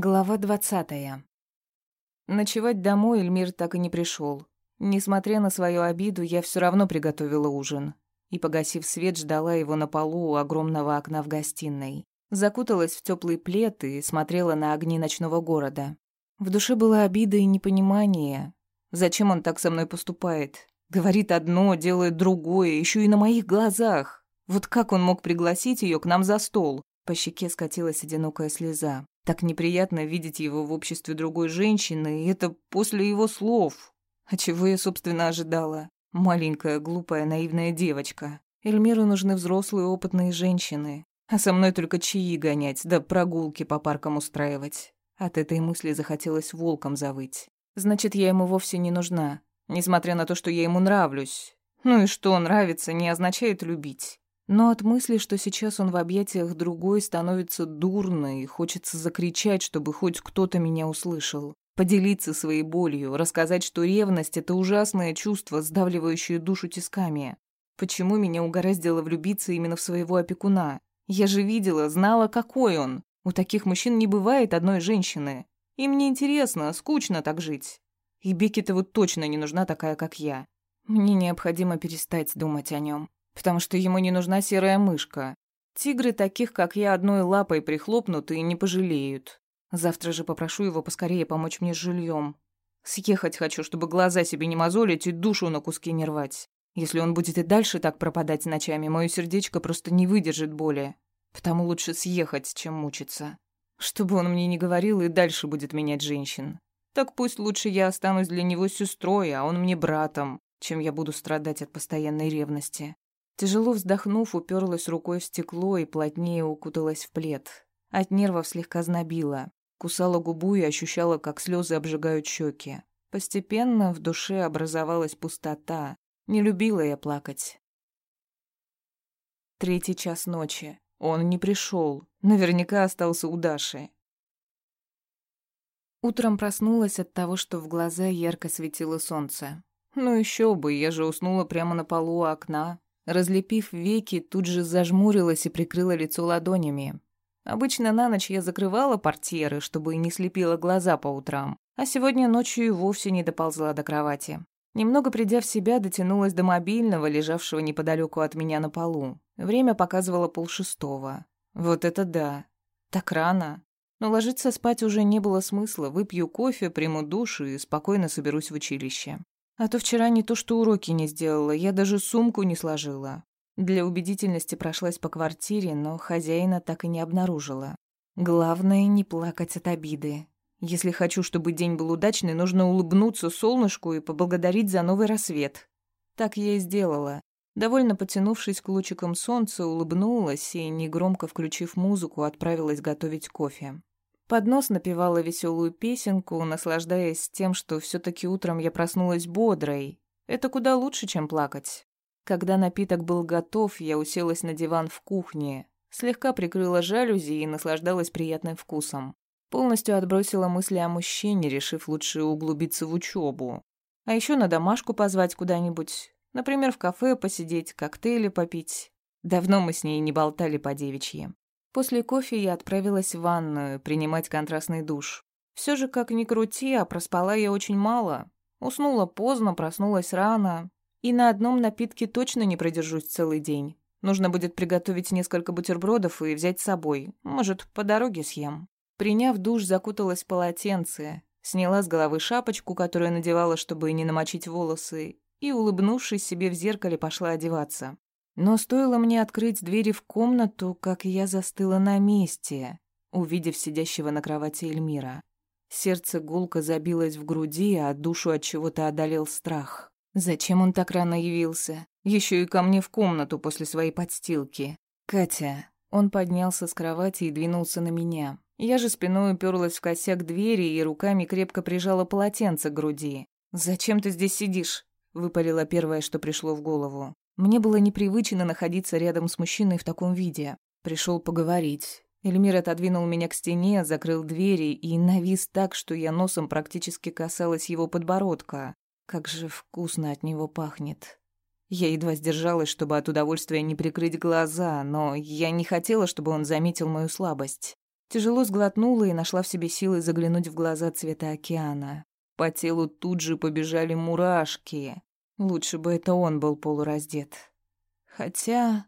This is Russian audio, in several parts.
Глава двадцатая. Ночевать домой Эльмир так и не пришел. Несмотря на свою обиду, я все равно приготовила ужин. И, погасив свет, ждала его на полу у огромного окна в гостиной. Закуталась в теплый плед и смотрела на огни ночного города. В душе была обида и непонимание. Зачем он так со мной поступает? Говорит одно, делает другое, еще и на моих глазах. Вот как он мог пригласить ее к нам за стол? По щеке скатилась одинокая слеза. Так неприятно видеть его в обществе другой женщины, и это после его слов. А чего я, собственно, ожидала? Маленькая, глупая, наивная девочка. Эльмиру нужны взрослые, опытные женщины. А со мной только чаи гонять, да прогулки по паркам устраивать. От этой мысли захотелось волком завыть. Значит, я ему вовсе не нужна, несмотря на то, что я ему нравлюсь. Ну и что, нравится, не означает любить. Но от мысли, что сейчас он в объятиях другой, становится дурно и хочется закричать, чтобы хоть кто-то меня услышал. Поделиться своей болью, рассказать, что ревность — это ужасное чувство, сдавливающее душу тисками. Почему меня угораздило влюбиться именно в своего опекуна? Я же видела, знала, какой он. У таких мужчин не бывает одной женщины. Им не интересно, скучно так жить. И Бекке-то вот точно не нужна такая, как я. Мне необходимо перестать думать о нем потому что ему не нужна серая мышка. Тигры таких, как я, одной лапой прихлопнут и не пожалеют. Завтра же попрошу его поскорее помочь мне с жильем. Съехать хочу, чтобы глаза себе не мозолить и душу на куски не рвать. Если он будет и дальше так пропадать ночами, мое сердечко просто не выдержит боли. Потому лучше съехать, чем мучиться. Чтобы он мне не говорил и дальше будет менять женщин. Так пусть лучше я останусь для него сестрой, а он мне братом, чем я буду страдать от постоянной ревности. Тяжело вздохнув, уперлась рукой в стекло и плотнее укуталась в плед. От нервов слегка знобила. Кусала губу и ощущала, как слезы обжигают щеки. Постепенно в душе образовалась пустота. Не любила я плакать. Третий час ночи. Он не пришел. Наверняка остался у Даши. Утром проснулась от того, что в глаза ярко светило солнце. Ну еще бы, я же уснула прямо на полу у окна, Разлепив веки, тут же зажмурилась и прикрыла лицо ладонями. Обычно на ночь я закрывала портьеры, чтобы не слепила глаза по утрам, а сегодня ночью и вовсе не доползла до кровати. Немного придя в себя, дотянулась до мобильного, лежавшего неподалеку от меня на полу. Время показывало полшестого. Вот это да. Так рано. Но ложиться спать уже не было смысла. Выпью кофе, приму душ и спокойно соберусь в училище. А то вчера не то что уроки не сделала, я даже сумку не сложила. Для убедительности прошлась по квартире, но хозяина так и не обнаружила. Главное не плакать от обиды. Если хочу, чтобы день был удачный, нужно улыбнуться солнышку и поблагодарить за новый рассвет. Так я и сделала. Довольно потянувшись к лучикам солнца, улыбнулась и, негромко включив музыку, отправилась готовить кофе. Под нос напевала веселую песенку, наслаждаясь тем, что все таки утром я проснулась бодрой. Это куда лучше, чем плакать. Когда напиток был готов, я уселась на диван в кухне, слегка прикрыла жалюзи и наслаждалась приятным вкусом. Полностью отбросила мысли о мужчине, решив лучше углубиться в учебу. А еще на домашку позвать куда-нибудь. Например, в кафе посидеть, коктейли попить. Давно мы с ней не болтали по девичьи. После кофе я отправилась в ванную принимать контрастный душ. Все же, как ни крути, а проспала я очень мало. Уснула поздно, проснулась рано. И на одном напитке точно не продержусь целый день. Нужно будет приготовить несколько бутербродов и взять с собой. Может, по дороге съем. Приняв душ, закуталась в полотенце, сняла с головы шапочку, которую надевала, чтобы не намочить волосы, и, улыбнувшись себе в зеркале, пошла одеваться. Но стоило мне открыть двери в комнату, как я застыла на месте, увидев сидящего на кровати Эльмира. Сердце гулко забилось в груди, а душу от чего-то одолел страх. Зачем он так рано явился? Еще и ко мне в комнату после своей подстилки. Катя. Он поднялся с кровати и двинулся на меня. Я же спиной уперлась в косяк двери и руками крепко прижала полотенце к груди. «Зачем ты здесь сидишь?» — выпалила первое, что пришло в голову. Мне было непривычно находиться рядом с мужчиной в таком виде. Пришел поговорить. Эльмир отодвинул меня к стене, закрыл двери и навис так, что я носом практически касалась его подбородка. Как же вкусно от него пахнет. Я едва сдержалась, чтобы от удовольствия не прикрыть глаза, но я не хотела, чтобы он заметил мою слабость. Тяжело сглотнула и нашла в себе силы заглянуть в глаза цвета океана. По телу тут же побежали мурашки. Лучше бы это он был полураздет. Хотя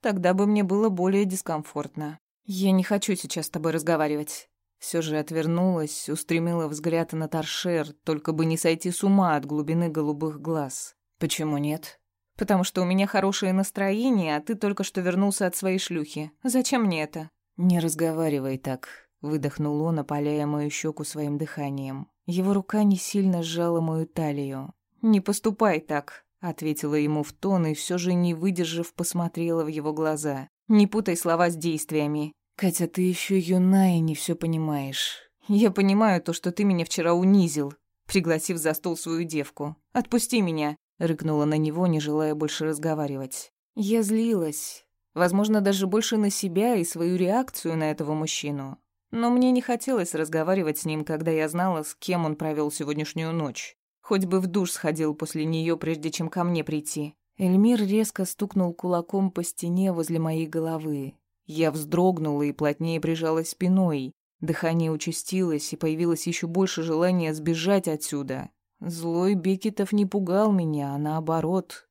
тогда бы мне было более дискомфортно. Я не хочу сейчас с тобой разговаривать. Все же отвернулась, устремила взгляд на торшер, только бы не сойти с ума от глубины голубых глаз. Почему нет? Потому что у меня хорошее настроение, а ты только что вернулся от своей шлюхи. Зачем мне это? Не разговаривай так, выдохнул он, опаляя мою щеку своим дыханием. Его рука не сильно сжала мою талию. Не поступай так, ответила ему в тон и все же не выдержав, посмотрела в его глаза. Не путай слова с действиями. Катя, ты еще юна и не все понимаешь. Я понимаю то, что ты меня вчера унизил, пригласив за стол свою девку. Отпусти меня, рыкнула на него, не желая больше разговаривать. Я злилась, возможно, даже больше на себя и свою реакцию на этого мужчину. Но мне не хотелось разговаривать с ним, когда я знала, с кем он провел сегодняшнюю ночь. Хоть бы в душ сходил после нее, прежде чем ко мне прийти. Эльмир резко стукнул кулаком по стене возле моей головы. Я вздрогнула и плотнее прижалась спиной. Дыхание участилось, и появилось еще больше желания сбежать отсюда. Злой Бекетов не пугал меня, а наоборот,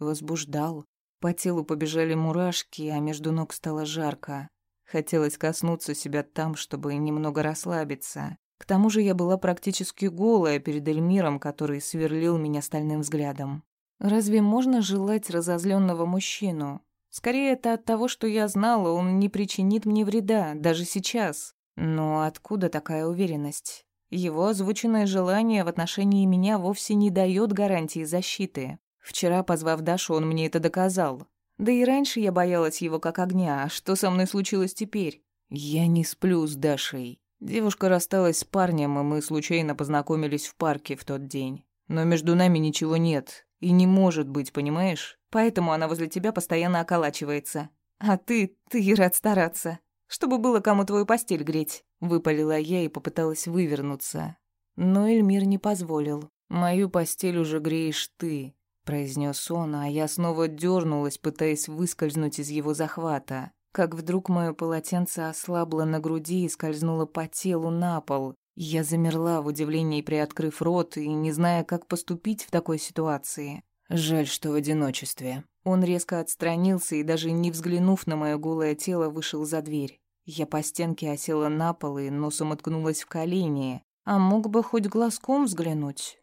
возбуждал. По телу побежали мурашки, а между ног стало жарко. Хотелось коснуться себя там, чтобы немного расслабиться. К тому же я была практически голая перед Эльмиром, который сверлил меня стальным взглядом. Разве можно желать разозленного мужчину? Скорее, это от того, что я знала, он не причинит мне вреда, даже сейчас. Но откуда такая уверенность? Его озвученное желание в отношении меня вовсе не дает гарантии защиты. Вчера, позвав Дашу, он мне это доказал. Да и раньше я боялась его как огня. А что со мной случилось теперь? Я не сплю с Дашей. Девушка рассталась с парнем, и мы случайно познакомились в парке в тот день. Но между нами ничего нет. И не может быть, понимаешь? Поэтому она возле тебя постоянно околачивается. А ты, ты рад стараться. Чтобы было кому твою постель греть. Выпалила я и попыталась вывернуться. Но Эльмир не позволил. «Мою постель уже греешь ты», — произнес он, а я снова дернулась, пытаясь выскользнуть из его захвата как вдруг мое полотенце ослабло на груди и скользнуло по телу на пол. Я замерла в удивлении, приоткрыв рот и не зная, как поступить в такой ситуации. Жаль, что в одиночестве. Он резко отстранился и, даже не взглянув на мое голое тело, вышел за дверь. Я по стенке осела на пол и носом уткнулась в колени. А мог бы хоть глазком взглянуть.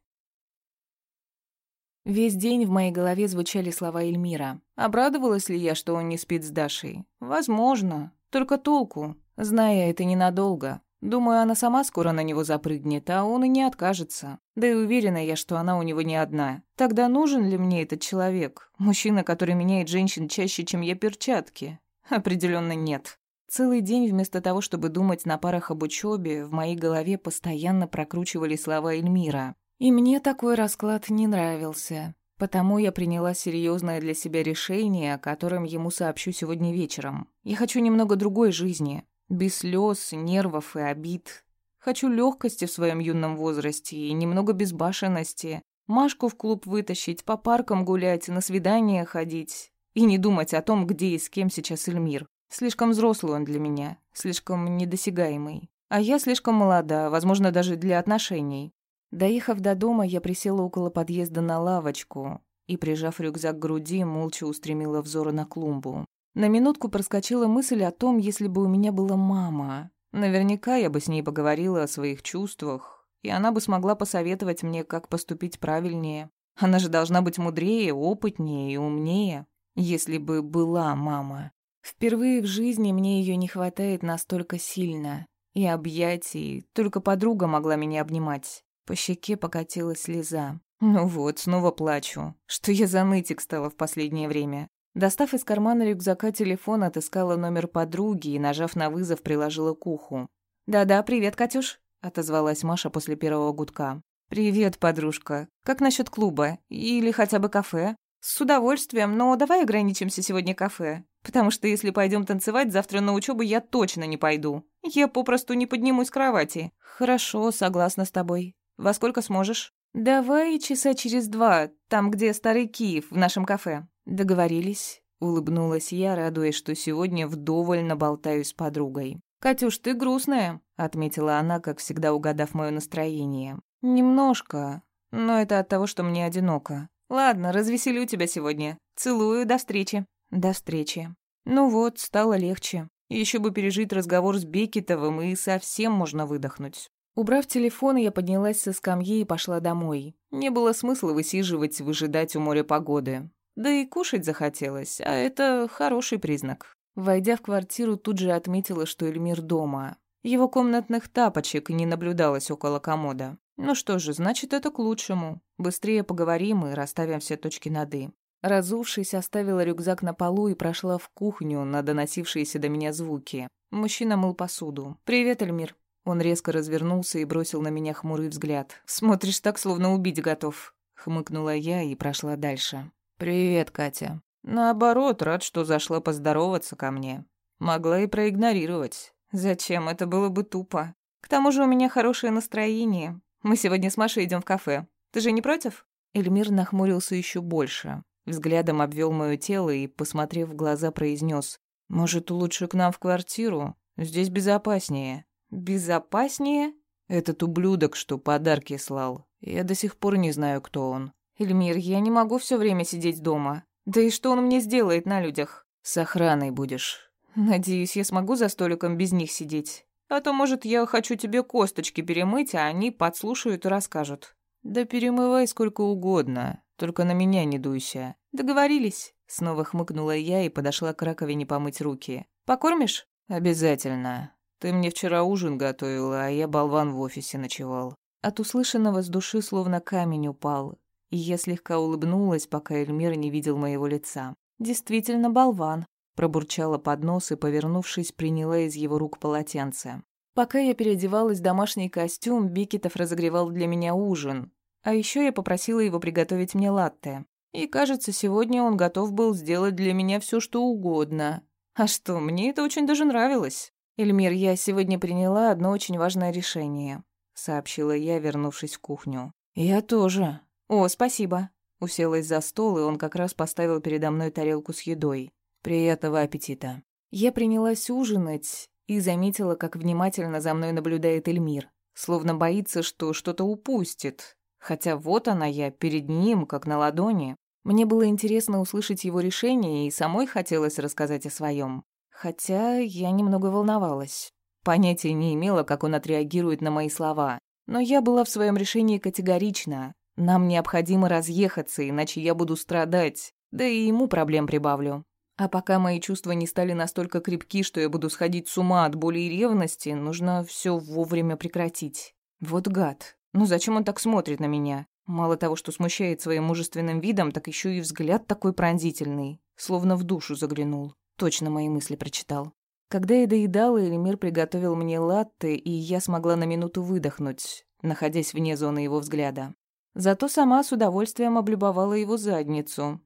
Весь день в моей голове звучали слова Эльмира. Обрадовалась ли я, что он не спит с Дашей? Возможно. Только толку. Зная это ненадолго. Думаю, она сама скоро на него запрыгнет, а он и не откажется. Да и уверена я, что она у него не одна. Тогда нужен ли мне этот человек? Мужчина, который меняет женщин чаще, чем я перчатки? Определенно нет. Целый день вместо того, чтобы думать на парах об учебе, в моей голове постоянно прокручивали слова Эльмира. И мне такой расклад не нравился, потому я приняла серьезное для себя решение, о котором ему сообщу сегодня вечером. Я хочу немного другой жизни, без слез, нервов и обид. Хочу легкости в своем юном возрасте и немного безбашенности. Машку в клуб вытащить, по паркам гулять, на свидания ходить. И не думать о том, где и с кем сейчас Эльмир. Слишком взрослый он для меня, слишком недосягаемый. А я слишком молода, возможно, даже для отношений. Доехав до дома, я присела около подъезда на лавочку и, прижав рюкзак к груди, молча устремила взоры на клумбу. На минутку проскочила мысль о том, если бы у меня была мама. Наверняка я бы с ней поговорила о своих чувствах, и она бы смогла посоветовать мне, как поступить правильнее. Она же должна быть мудрее, опытнее и умнее, если бы была мама. Впервые в жизни мне ее не хватает настолько сильно. И объятий, только подруга могла меня обнимать. По щеке покатилась слеза. Ну вот, снова плачу. Что я за нытик стала в последнее время? Достав из кармана рюкзака телефон, отыскала номер подруги и, нажав на вызов, приложила к уху. «Да-да, привет, Катюш», — отозвалась Маша после первого гудка. «Привет, подружка. Как насчет клуба? Или хотя бы кафе?» «С удовольствием, но давай ограничимся сегодня кафе. Потому что если пойдем танцевать, завтра на учебу я точно не пойду. Я попросту не поднимусь с кровати». «Хорошо, согласна с тобой. Во сколько сможешь?» «Давай часа через два, там, где Старый Киев, в нашем кафе». «Договорились», — улыбнулась я, радуясь, что сегодня вдоволь наболтаю с подругой. «Катюш, ты грустная», — отметила она, как всегда угадав мое настроение. «Немножко, но это от того, что мне одиноко. Ладно, развеселю тебя сегодня. Целую, до встречи». «До встречи». Ну вот, стало легче. Еще бы пережить разговор с Бекетовым, и совсем можно выдохнуть. Убрав телефон, я поднялась со скамьи и пошла домой. Не было смысла высиживать, выжидать у моря погоды. Да и кушать захотелось, а это хороший признак. Войдя в квартиру, тут же отметила, что Эльмир дома. Его комнатных тапочек не наблюдалось около комода. Ну что же, значит, это к лучшему. Быстрее поговорим и расставим все точки над «и». Разувшись, оставила рюкзак на полу и прошла в кухню на доносившиеся до меня звуки. Мужчина мыл посуду. «Привет, Эльмир». Он резко развернулся и бросил на меня хмурый взгляд. «Смотришь так, словно убить готов». Хмыкнула я и прошла дальше. «Привет, Катя». «Наоборот, рад, что зашла поздороваться ко мне. Могла и проигнорировать. Зачем? Это было бы тупо. К тому же у меня хорошее настроение. Мы сегодня с Машей идем в кафе. Ты же не против?» Эльмир нахмурился еще больше. Взглядом обвел мое тело и, посмотрев в глаза, произнес: «Может, лучше к нам в квартиру? Здесь безопаснее». «Безопаснее?» «Этот ублюдок, что подарки слал. Я до сих пор не знаю, кто он». «Эльмир, я не могу все время сидеть дома. Да и что он мне сделает на людях?» «С охраной будешь». «Надеюсь, я смогу за столиком без них сидеть. А то, может, я хочу тебе косточки перемыть, а они подслушают и расскажут». «Да перемывай сколько угодно, только на меня не дуйся. «Договорились», — снова хмыкнула я и подошла к раковине помыть руки. «Покормишь?» «Обязательно. Ты мне вчера ужин готовила, а я болван в офисе ночевал». От услышанного с души словно камень упал, и я слегка улыбнулась, пока Эльмир не видел моего лица. «Действительно болван», — пробурчала под нос и, повернувшись, приняла из его рук полотенце. Пока я переодевалась в домашний костюм, Бикетов разогревал для меня ужин. А еще я попросила его приготовить мне латте. И, кажется, сегодня он готов был сделать для меня все, что угодно. А что, мне это очень даже нравилось. «Эльмир, я сегодня приняла одно очень важное решение», — сообщила я, вернувшись в кухню. «Я тоже». «О, спасибо». Уселась за стол, и он как раз поставил передо мной тарелку с едой. «Приятного аппетита». Я принялась ужинать и заметила, как внимательно за мной наблюдает Эльмир, словно боится, что что-то упустит, Хотя вот она я, перед ним, как на ладони. Мне было интересно услышать его решение, и самой хотелось рассказать о своем. Хотя я немного волновалась. Понятия не имела, как он отреагирует на мои слова. Но я была в своем решении категорична. Нам необходимо разъехаться, иначе я буду страдать. Да и ему проблем прибавлю. А пока мои чувства не стали настолько крепки, что я буду сходить с ума от боли и ревности, нужно все вовремя прекратить. Вот гад. Ну зачем он так смотрит на меня? Мало того, что смущает своим мужественным видом, так еще и взгляд такой пронзительный, словно в душу заглянул. Точно мои мысли прочитал. Когда я доедала, Эльмир приготовил мне латте, и я смогла на минуту выдохнуть, находясь вне зоны его взгляда. Зато сама с удовольствием облюбовала его задницу.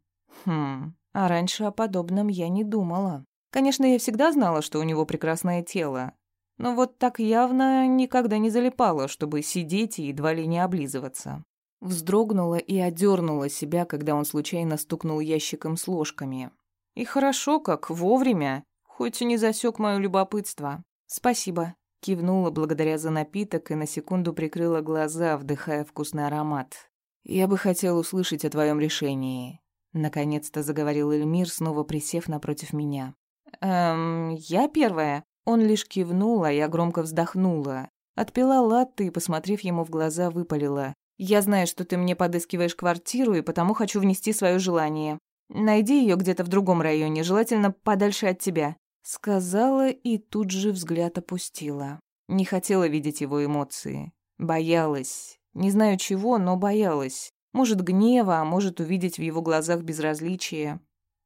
Хм, а раньше о подобном я не думала. Конечно, я всегда знала, что у него прекрасное тело, но вот так явно никогда не залипала, чтобы сидеть и едва ли не облизываться. Вздрогнула и одернула себя, когда он случайно стукнул ящиком с ложками. И хорошо как, вовремя, хоть и не засек мое любопытство. «Спасибо», — кивнула благодаря за напиток и на секунду прикрыла глаза, вдыхая вкусный аромат. «Я бы хотел услышать о твоем решении», — наконец-то заговорил Эльмир, снова присев напротив меня. «Эм, я первая?» Он лишь кивнул, а я громко вздохнула. Отпила латте и, посмотрев ему в глаза, выпалила. «Я знаю, что ты мне подыскиваешь квартиру, и потому хочу внести свое желание. Найди ее где-то в другом районе, желательно подальше от тебя». Сказала и тут же взгляд опустила. Не хотела видеть его эмоции. Боялась. Не знаю чего, но боялась. Может, гнева, а может, увидеть в его глазах безразличие.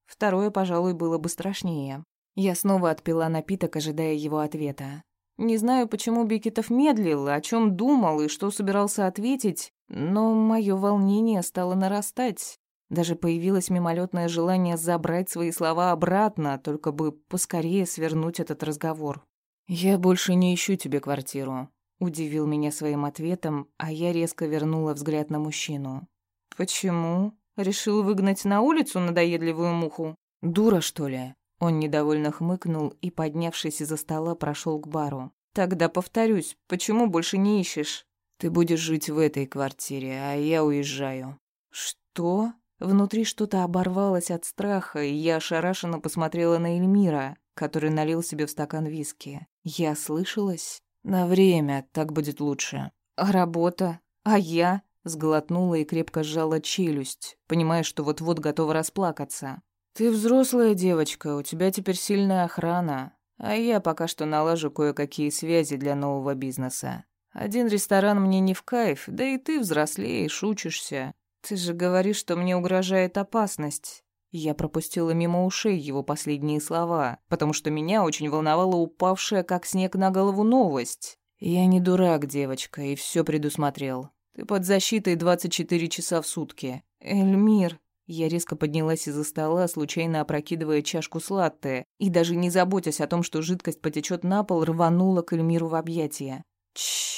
Второе, пожалуй, было бы страшнее. Я снова отпила напиток, ожидая его ответа. Не знаю, почему Бекетов медлил, о чем думал и что собирался ответить, но мое волнение стало нарастать. Даже появилось мимолетное желание забрать свои слова обратно, только бы поскорее свернуть этот разговор. «Я больше не ищу тебе квартиру», — удивил меня своим ответом, а я резко вернула взгляд на мужчину. «Почему? Решил выгнать на улицу надоедливую муху?» «Дура, что ли?» Он недовольно хмыкнул и, поднявшись из-за стола, прошел к бару. «Тогда повторюсь, почему больше не ищешь?» «Ты будешь жить в этой квартире, а я уезжаю». «Что?» Внутри что-то оборвалось от страха, и я ошарашенно посмотрела на Эльмира, который налил себе в стакан виски. Я слышалась? На время, так будет лучше. А работа? А я? Сглотнула и крепко сжала челюсть, понимая, что вот-вот готова расплакаться. «Ты взрослая девочка, у тебя теперь сильная охрана, а я пока что налажу кое-какие связи для нового бизнеса. Один ресторан мне не в кайф, да и ты взрослеешь, учишься. Ты же говоришь, что мне угрожает опасность». Я пропустила мимо ушей его последние слова, потому что меня очень волновала упавшая, как снег на голову, новость. «Я не дурак, девочка, и все предусмотрел. Ты под защитой 24 часа в сутки. Эльмир...» Я резко поднялась из-за стола, случайно опрокидывая чашку с латте, и даже не заботясь о том, что жидкость потечет на пол, рванула к Эльмиру в объятия. Чш.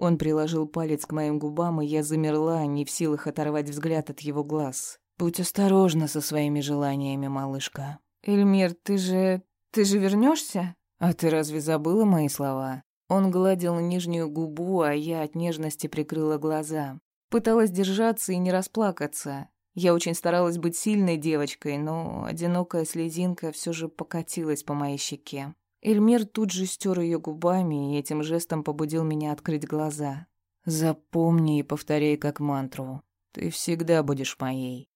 Он приложил палец к моим губам, и я замерла, не в силах оторвать взгляд от его глаз. «Будь осторожна со своими желаниями, малышка». «Эльмир, ты же... ты же вернешься? «А ты разве забыла мои слова?» Он гладил нижнюю губу, а я от нежности прикрыла глаза. Пыталась держаться и не расплакаться. Я очень старалась быть сильной девочкой, но одинокая слезинка все же покатилась по моей щеке. Эльмир тут же стер ее губами и этим жестом побудил меня открыть глаза. «Запомни и повторяй как мантру. Ты всегда будешь моей.